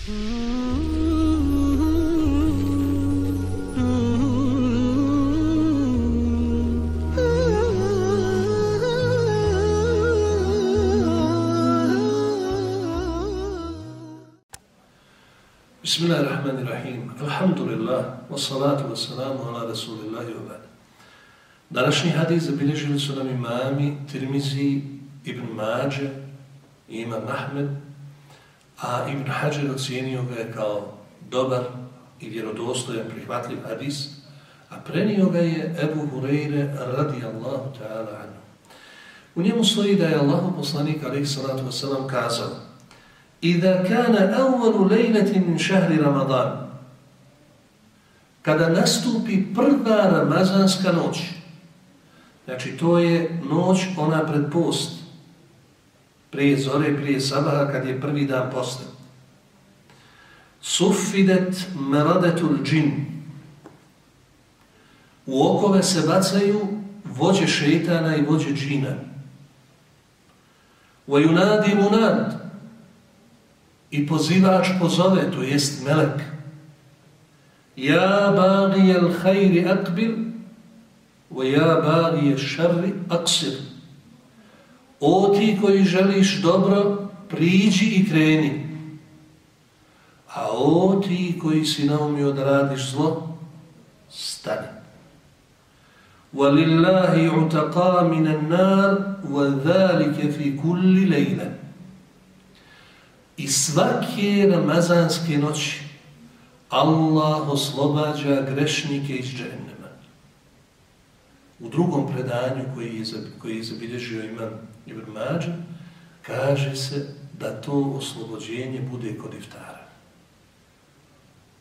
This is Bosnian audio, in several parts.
بسم الله الرحمن الرحيم الحمد لله والصلاة والسلام على رسول الله وبعد Današnji hadis zabilježili su nam imami Tirmizi, Ibn Mađe, Imam Ahmed a Ibn Hajar ocijenio ga je kao dobar i vjerodostojan prihvatljiv hadis, a prenio ga je Ebu Hureyre radijallahu ta'ala anhu. U njemu stoji da je Allah poslanik alaih salatu wasalam kazao Ida kana awwalu lejletin min šahri Ramadan, kada nastupi prva ramazanska noć, znači to je noć ona pred post, prije zore, prije sabaha, kad je prvi dan posta. Sufidet meradetul džin. U okove se bacaju vođe šeitana i vođe džina. Vajunadi munad, i pozivač pozove, to jest melek. Ja bagijel hajri akbil, wa ja bagi el šarri aksir. O ti koji želiš dobro, priđi i kreni. A o ti koji si naumio da radiš zlo, stani. وَلِلَّهِ عُتَقَى مِنَ النَّارِ وَذَلِكَ فِي كُلِّ لَيْلًا I svake ramazanske noći Allah oslobađa grešnike iz džennema. U drugom predanju koji je, koji je zabilježio imam Ibn Mađa, kaže se da to oslobođenje bude kod iftara.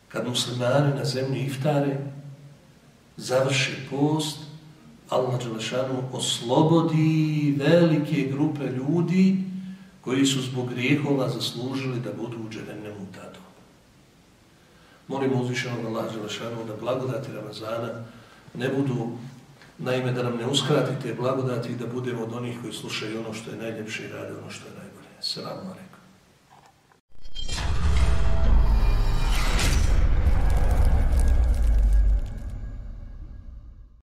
Kad muslimani na zemlji iftare, završi post, Allah Đelešanu oslobodi velike grupe ljudi koji su zbog grijehova zaslužili da budu u dževennemu tatu. Molimo uzvišenog Allah Đelešanu da blagodati Ramazana ne budu, naime da nam ne uskratite blagodati da budemo od onih koji slušaju ono što je najljepše i rade ono što je najbolje. Selamu alaikum.